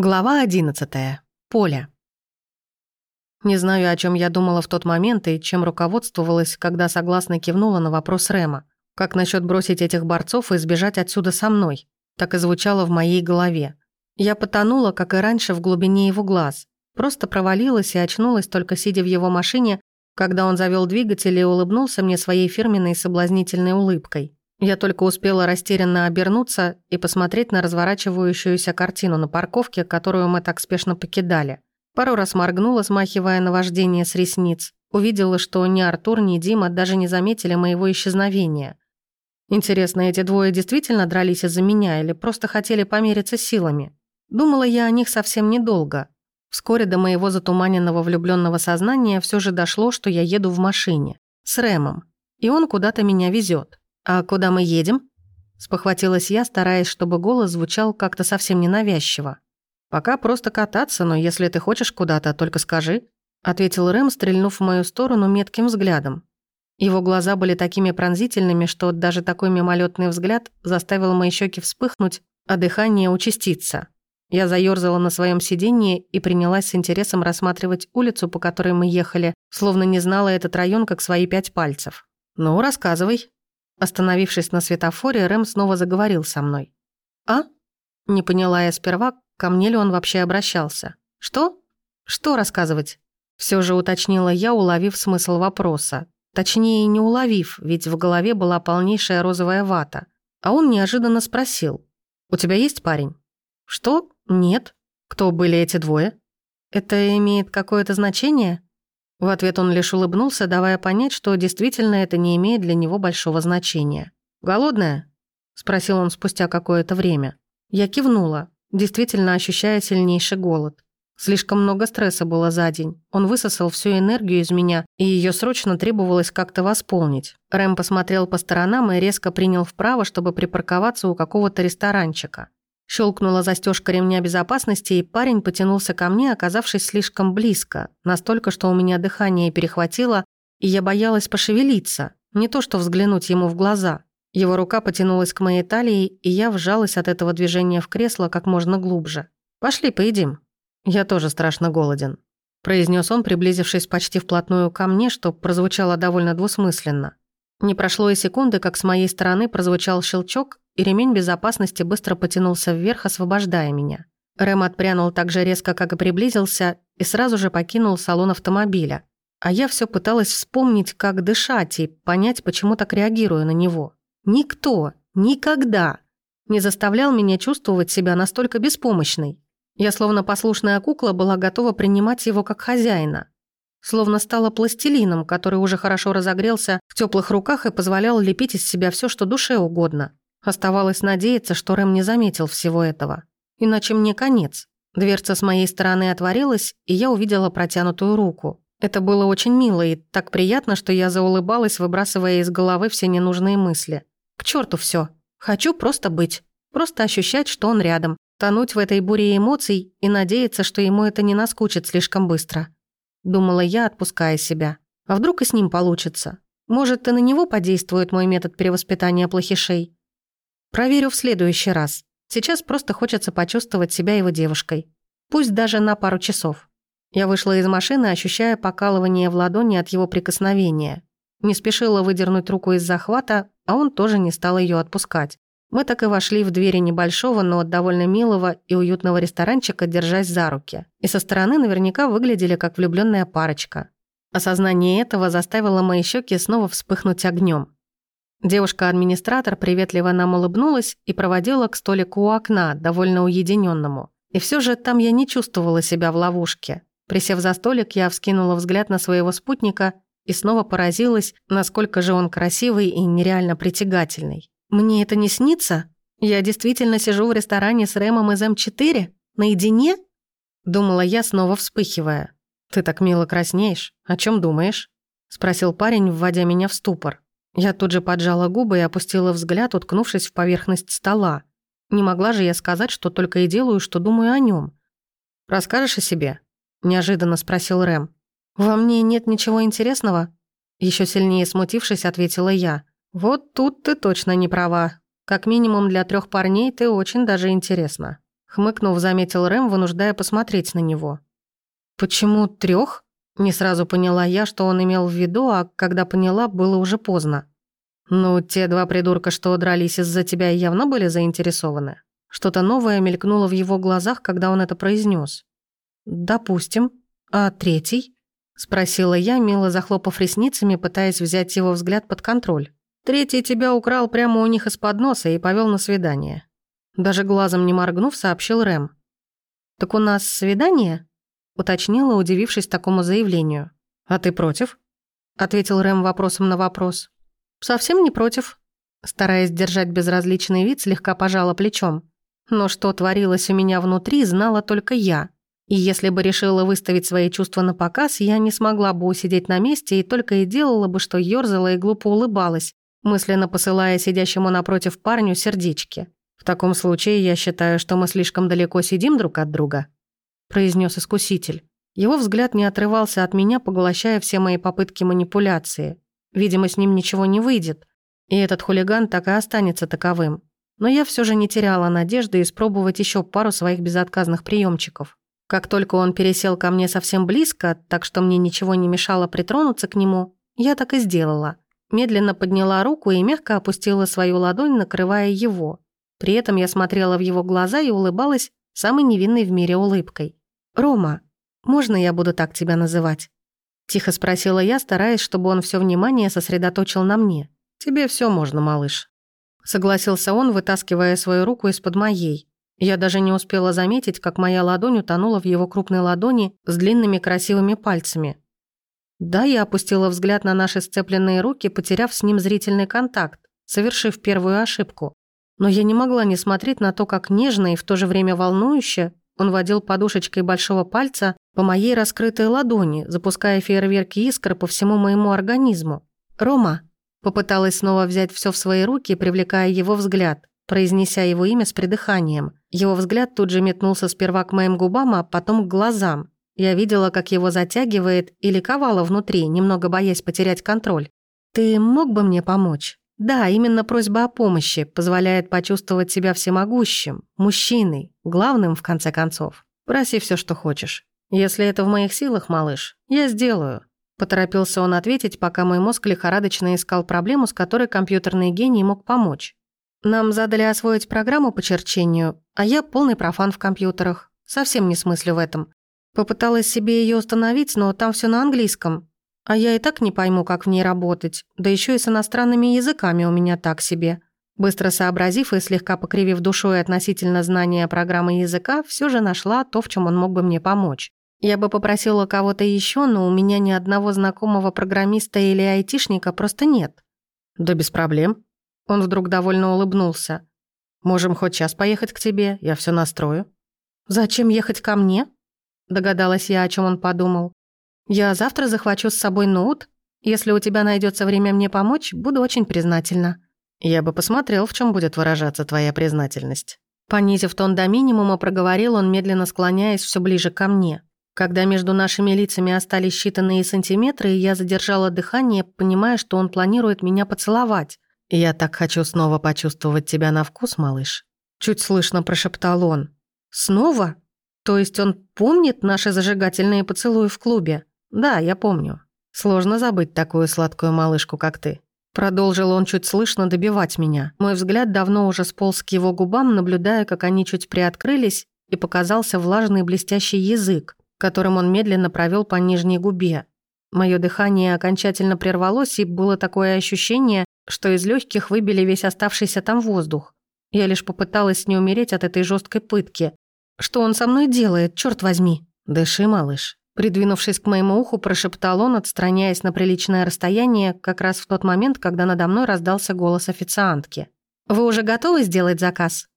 Глава 11. Поля. Не знаю, о чем я думала в тот момент и чем руководствовалась, когда согласно кивнула на вопрос Рема. Как насчет бросить этих борцов и сбежать отсюда со мной? Так и звучало в моей голове. Я потонула, как и раньше, в глубине его глаз. Просто провалилась и очнулась, только сидя в его машине, когда он завел двигатель и улыбнулся мне своей фирменной соблазнительной улыбкой. Я только успела растерянно обернуться и посмотреть на разворачивающуюся картину на парковке, которую мы так спешно покидали. Пару раз моргнула, смахивая на вождение с ресниц. Увидела, что ни Артур, ни Дима даже не заметили моего исчезновения. Интересно, эти двое действительно дрались из-за меня или просто хотели помериться силами? Думала я о них совсем недолго. Вскоре до моего затуманенного влюбленного сознания все же дошло, что я еду в машине. С Рэмом. И он куда-то меня везет. «А куда мы едем?» Спохватилась я, стараясь, чтобы голос звучал как-то совсем ненавязчиво. «Пока просто кататься, но если ты хочешь куда-то, только скажи», ответил Рэм, стрельнув в мою сторону метким взглядом. Его глаза были такими пронзительными, что даже такой мимолетный взгляд заставил мои щеки вспыхнуть, а дыхание участиться. Я заёрзала на своем сиденье и принялась с интересом рассматривать улицу, по которой мы ехали, словно не знала этот район как свои пять пальцев. «Ну, рассказывай», Остановившись на светофоре, Рэм снова заговорил со мной. «А?» Не поняла я сперва, ко мне ли он вообще обращался. «Что? Что рассказывать?» Все же уточнила я, уловив смысл вопроса. Точнее, не уловив, ведь в голове была полнейшая розовая вата. А он неожиданно спросил. «У тебя есть парень?» «Что? Нет. Кто были эти двое?» «Это имеет какое-то значение?» В ответ он лишь улыбнулся, давая понять, что действительно это не имеет для него большого значения. «Голодная?» – спросил он спустя какое-то время. Я кивнула, действительно ощущая сильнейший голод. Слишком много стресса было за день. Он высосал всю энергию из меня, и ее срочно требовалось как-то восполнить. Рэм посмотрел по сторонам и резко принял вправо, чтобы припарковаться у какого-то ресторанчика. Щелкнула застежка ремня безопасности, и парень потянулся ко мне, оказавшись слишком близко, настолько, что у меня дыхание перехватило, и я боялась пошевелиться, не то что взглянуть ему в глаза. Его рука потянулась к моей талии, и я вжалась от этого движения в кресло как можно глубже. «Пошли, поедим». «Я тоже страшно голоден», – произнес он, приблизившись почти вплотную ко мне, что прозвучало довольно двусмысленно. Не прошло и секунды, как с моей стороны прозвучал щелчок, и ремень безопасности быстро потянулся вверх, освобождая меня. Рэм отпрянул так же резко, как и приблизился, и сразу же покинул салон автомобиля. А я все пыталась вспомнить, как дышать и понять, почему так реагирую на него. Никто, никогда не заставлял меня чувствовать себя настолько беспомощной. Я, словно послушная кукла, была готова принимать его как хозяина. Словно стала пластилином, который уже хорошо разогрелся в теплых руках и позволял лепить из себя все, что душе угодно. Оставалось надеяться, что Рэм не заметил всего этого. Иначе мне конец. Дверца с моей стороны отворилась, и я увидела протянутую руку. Это было очень мило и так приятно, что я заулыбалась, выбрасывая из головы все ненужные мысли. К черту все. Хочу просто быть. Просто ощущать, что он рядом. Тонуть в этой буре эмоций и надеяться, что ему это не наскучит слишком быстро. Думала я, отпуская себя. А вдруг и с ним получится? Может, и на него подействует мой метод перевоспитания плохишей? Проверю в следующий раз. Сейчас просто хочется почувствовать себя его девушкой. Пусть даже на пару часов. Я вышла из машины, ощущая покалывание в ладони от его прикосновения. Не спешила выдернуть руку из захвата, а он тоже не стал ее отпускать. Мы так и вошли в двери небольшого, но довольно милого и уютного ресторанчика, держась за руки. И со стороны наверняка выглядели как влюбленная парочка. Осознание этого заставило мои щеки снова вспыхнуть огнем. Девушка-администратор приветливо нам улыбнулась и проводила к столику у окна, довольно уединенному. И все же там я не чувствовала себя в ловушке. Присев за столик, я вскинула взгляд на своего спутника и снова поразилась, насколько же он красивый и нереально притягательный. «Мне это не снится? Я действительно сижу в ресторане с Рэмом из М4? Наедине?» Думала я, снова вспыхивая. «Ты так мило краснеешь. О чем думаешь?» Спросил парень, вводя меня в ступор. Я тут же поджала губы и опустила взгляд, уткнувшись в поверхность стола. Не могла же я сказать, что только и делаю, что думаю о нем. «Расскажешь о себе?» – неожиданно спросил Рэм. «Во мне нет ничего интересного?» Еще сильнее смутившись, ответила я. «Вот тут ты точно не права. Как минимум для трех парней ты очень даже интересна». Хмыкнув, заметил Рэм, вынуждая посмотреть на него. «Почему трех? Не сразу поняла я, что он имел в виду, а когда поняла, было уже поздно. «Ну, те два придурка, что дрались из-за тебя, явно были заинтересованы?» Что-то новое мелькнуло в его глазах, когда он это произнес. «Допустим. А третий?» Спросила я, мило захлопав ресницами, пытаясь взять его взгляд под контроль. «Третий тебя украл прямо у них из-под носа и повел на свидание». Даже глазом не моргнув, сообщил Рэм. «Так у нас свидание?» Уточнила, удивившись такому заявлению. «А ты против?» Ответил Рэм вопросом на вопрос. «Совсем не против». Стараясь держать безразличный вид, слегка пожала плечом. Но что творилось у меня внутри, знала только я. И если бы решила выставить свои чувства на показ, я не смогла бы усидеть на месте и только и делала бы, что ёрзала и глупо улыбалась, мысленно посылая сидящему напротив парню сердечки. В таком случае я считаю, что мы слишком далеко сидим друг от друга произнес искуситель. Его взгляд не отрывался от меня, поглощая все мои попытки манипуляции. Видимо, с ним ничего не выйдет, и этот хулиган так и останется таковым. Но я все же не теряла надежды испробовать еще пару своих безотказных приемчиков. Как только он пересел ко мне совсем близко, так что мне ничего не мешало притронуться к нему, я так и сделала. Медленно подняла руку и мягко опустила свою ладонь, накрывая его. При этом я смотрела в его глаза и улыбалась самой невинной в мире улыбкой. «Рома, можно я буду так тебя называть?» Тихо спросила я, стараясь, чтобы он все внимание сосредоточил на мне. «Тебе все можно, малыш». Согласился он, вытаскивая свою руку из-под моей. Я даже не успела заметить, как моя ладонь утонула в его крупной ладони с длинными красивыми пальцами. Да, я опустила взгляд на наши сцепленные руки, потеряв с ним зрительный контакт, совершив первую ошибку. Но я не могла не смотреть на то, как нежно и в то же время волнующе он водил подушечкой большого пальца по моей раскрытой ладони, запуская фейерверки искр по всему моему организму. «Рома!» Попыталась снова взять все в свои руки, привлекая его взгляд, произнеся его имя с придыханием. Его взгляд тут же метнулся сперва к моим губам, а потом к глазам. Я видела, как его затягивает и ликовала внутри, немного боясь потерять контроль. «Ты мог бы мне помочь?» Да, именно просьба о помощи позволяет почувствовать себя всемогущим, мужчиной, главным в конце концов. Проси все, что хочешь. Если это в моих силах, малыш, я сделаю. Поторопился он ответить, пока мой мозг лихорадочно искал проблему, с которой компьютерный гений мог помочь. Нам задали освоить программу по черчению, а я полный профан в компьютерах. Совсем не смыслю в этом. Попыталась себе ее установить, но там все на английском. А я и так не пойму, как в ней работать. Да еще и с иностранными языками у меня так себе. Быстро сообразив и слегка покривив душой относительно знания программы языка, все же нашла то, в чем он мог бы мне помочь. Я бы попросила кого-то еще, но у меня ни одного знакомого программиста или айтишника просто нет. Да без проблем. Он вдруг довольно улыбнулся. Можем хоть час поехать к тебе, я все настрою. Зачем ехать ко мне? Догадалась я, о чем он подумал. Я завтра захвачу с собой ноут. Если у тебя найдется время мне помочь, буду очень признательна». «Я бы посмотрел, в чем будет выражаться твоя признательность». Понизив тон до минимума, проговорил он, медленно склоняясь все ближе ко мне. Когда между нашими лицами остались считанные сантиметры, я задержала дыхание, понимая, что он планирует меня поцеловать. «Я так хочу снова почувствовать тебя на вкус, малыш», — чуть слышно прошептал он. «Снова? То есть он помнит наши зажигательные поцелуи в клубе?» «Да, я помню. Сложно забыть такую сладкую малышку, как ты». Продолжил он чуть слышно добивать меня. Мой взгляд давно уже сполз к его губам, наблюдая, как они чуть приоткрылись, и показался влажный блестящий язык, которым он медленно провел по нижней губе. Мое дыхание окончательно прервалось, и было такое ощущение, что из легких выбили весь оставшийся там воздух. Я лишь попыталась не умереть от этой жесткой пытки. Что он со мной делает, черт возьми? Дыши, малыш. Придвинувшись к моему уху, прошептал он, отстраняясь на приличное расстояние, как раз в тот момент, когда надо мной раздался голос официантки. «Вы уже готовы сделать заказ?»